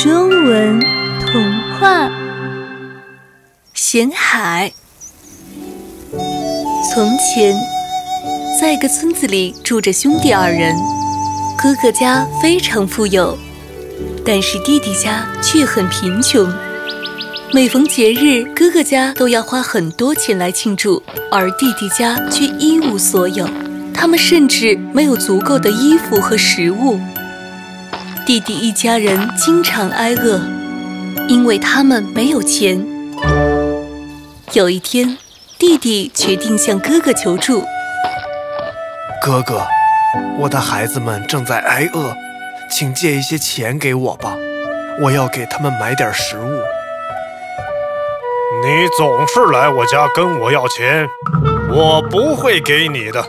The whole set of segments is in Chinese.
中文童话。咸海。从前，在一个村子里住着兄弟二人，哥哥家非常富有，但是弟弟家却很贫穷。每逢节日，哥哥家都要花很多钱来庆祝，而弟弟家却一无所有。他们甚至没有足够的衣服和食物。弟弟一家人经常挨饿，因为他们没有钱。有一天，弟弟决定向哥哥求助：“哥哥，我的孩子们正在挨饿，请借一些钱给我吧，我要给他们买点食物。”你总是来我家跟我要钱，我不会给你的，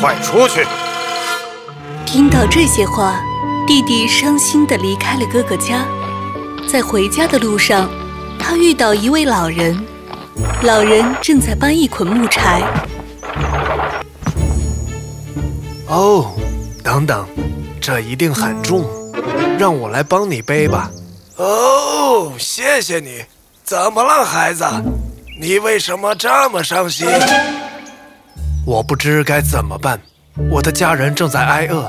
快出去！听到这些话。弟弟伤心地离开了哥哥家，在回家的路上，他遇到一位老人。老人正在搬一捆木柴。哦，等等，这一定很重，让我来帮你背吧。哦，谢谢你。怎么了，孩子？你为什么这么伤心？我不知该怎么办，我的家人正在挨饿。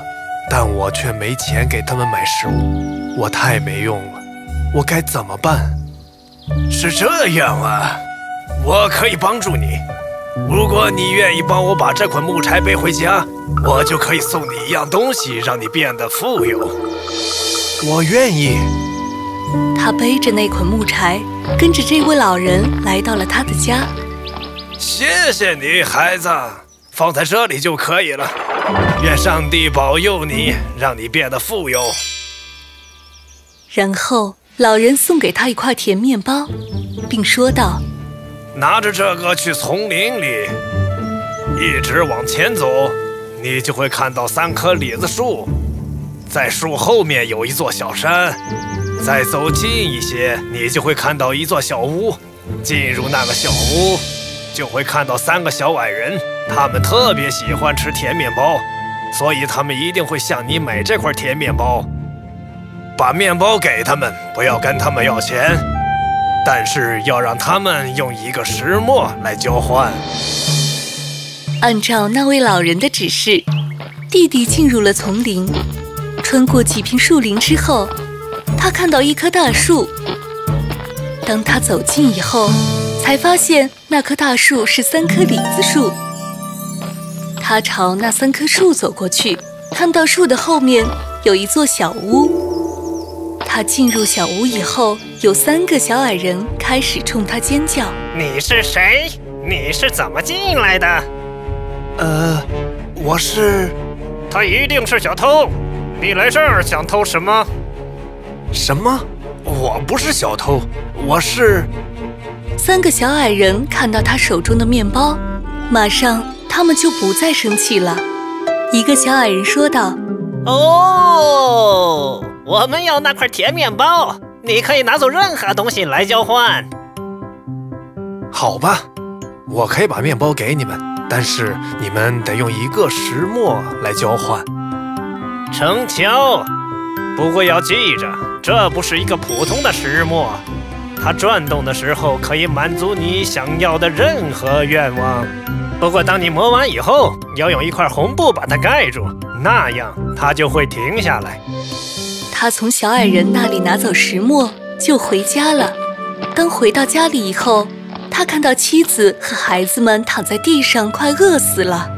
但我却没钱给他们买食物，我太没用了，我该怎么办？是这样啊，我可以帮助你。如果你愿意帮我把这捆木柴背回家，我就可以送你一样东西，让你变得富有。我愿意。他背着那捆木柴，跟着这位老人来到了他的家。谢谢你，孩子。放在这里就可以了。愿上帝保佑你，让你变得富有。然后老人送给他一块甜面包，并说道：“拿着这个去丛林里，一直往前走，你就会看到三棵李子树。在树后面有一座小山，再走近一些，你就会看到一座小屋。进入那个小屋。”就会看到三个小矮人，他们特别喜欢吃甜面包，所以他们一定会向你买这块甜面包。把面包给他们，不要跟他们要钱，但是要让他们用一个石磨来交换。按照那位老人的指示，弟弟进入了丛林。穿过几片树林之后，他看到一棵大树。当他走近以后，才发现那棵大树是三棵李子树。他朝那三棵树走过去，看到树的后面有一座小屋。他进入小屋以后，有三个小矮人开始冲他尖叫：“你是谁？你是怎么进来的？”“呃，我是……他一定是小偷。你来这儿想偷什么？”“什么？我不是小偷，我是……”三个小矮人看到他手中的面包，马上他们就不再生气了。一个小矮人说道：“哦，我们要那块甜面包，你可以拿走任何东西来交换。”好吧，我可以把面包给你们，但是你们得用一个石磨来交换。成交。不过要记着，这不是一个普通的石磨。它转动的时候可以满足你想要的任何愿望，不过当你磨完以后，要用一块红布把它盖住，那样它就会停下来。他从小矮人那里拿走石磨，就回家了。当回到家里以后，他看到妻子和孩子们躺在地上，快饿死了。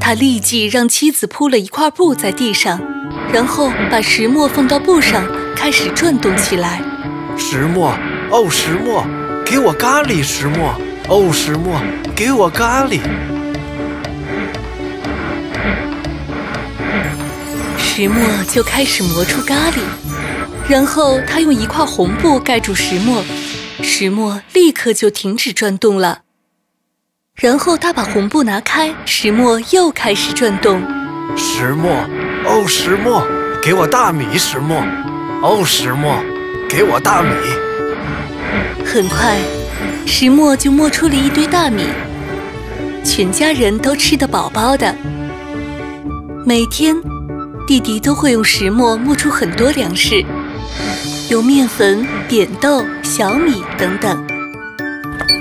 他立即让妻子铺了一块布在地上，然后把石磨放到布上，开始转动起来。石磨。哦，石磨，给我咖喱。石磨，哦，石磨，给我咖喱。石磨就开始磨出咖喱，然后他用一块红布盖住石磨，石磨立刻就停止转动了。然后他把红布拿开，石磨又开始转动。石磨，哦，石磨，给我大米。石磨，哦，石磨，给我大米。很快，石磨就磨出了一堆大米，全家人都吃得饱饱的。每天，弟弟都会用石磨磨出很多粮食。有面粉、扁豆、小米等等。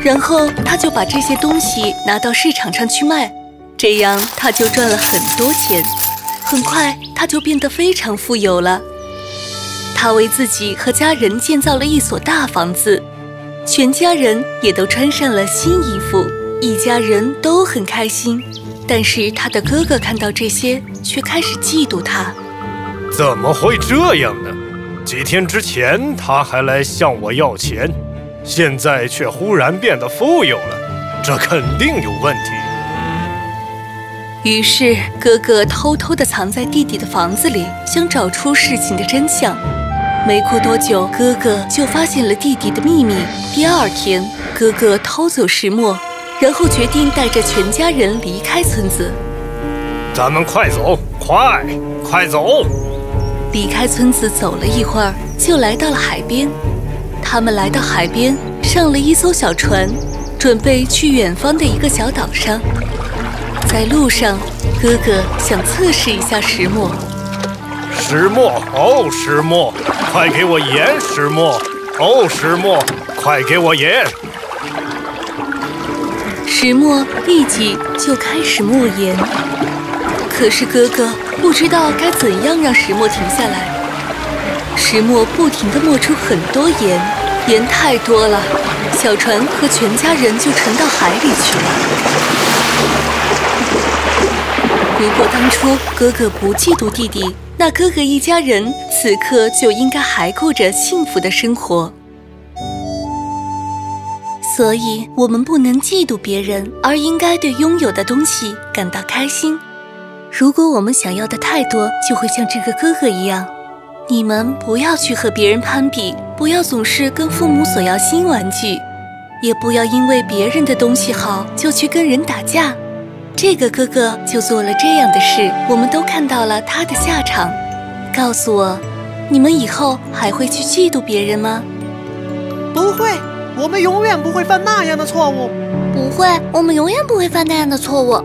然后他就把这些东西拿到市场上去卖，这样他就赚了很多钱。很快，他就变得非常富有了。他为自己和家人建造了一所大房子，全家人也都穿上了新衣服，一家人都很开心。但是他的哥哥看到这些，却开始嫉妒他。怎么会这样呢？几天之前他还来向我要钱。现在却忽然变得富有了，这肯定有问题。于是哥哥偷偷地藏在弟弟的房子里，想找出事情的真相。没过多久，哥哥就发现了弟弟的秘密。第二天，哥哥偷走石墨，然后决定带着全家人离开村子。咱们快走，快，快走！离开村子走了一会儿，就来到了海边。他们来到海边，上了一艘小船，准备去远方的一个小岛上。在路上，哥哥想测试一下石墨。石墨哦，石墨，快给我盐！石墨哦，石墨，快给我盐！石墨立即就开始磨盐，可是哥哥不知道该怎样让石墨停下来。石墨不停地磨出很多盐，盐太多了，小船和全家人就沉到海里去了。如果当初哥哥不嫉妒弟弟，那哥哥一家人此刻就应该还过着幸福的生活。所以，我们不能嫉妒别人，而应该对拥有的东西感到开心。如果我们想要的太多，就会像这个哥哥一样。你们不要去和别人攀比，不要总是跟父母索要新玩具，也不要因为别人的东西好就去跟人打架。这个哥哥就做了这样的事，我们都看到了他的下场。告诉我，你们以后还会去嫉妒别人吗？不会，我们永远不会犯那样的错误。不会，我们永远不会犯那样的错误。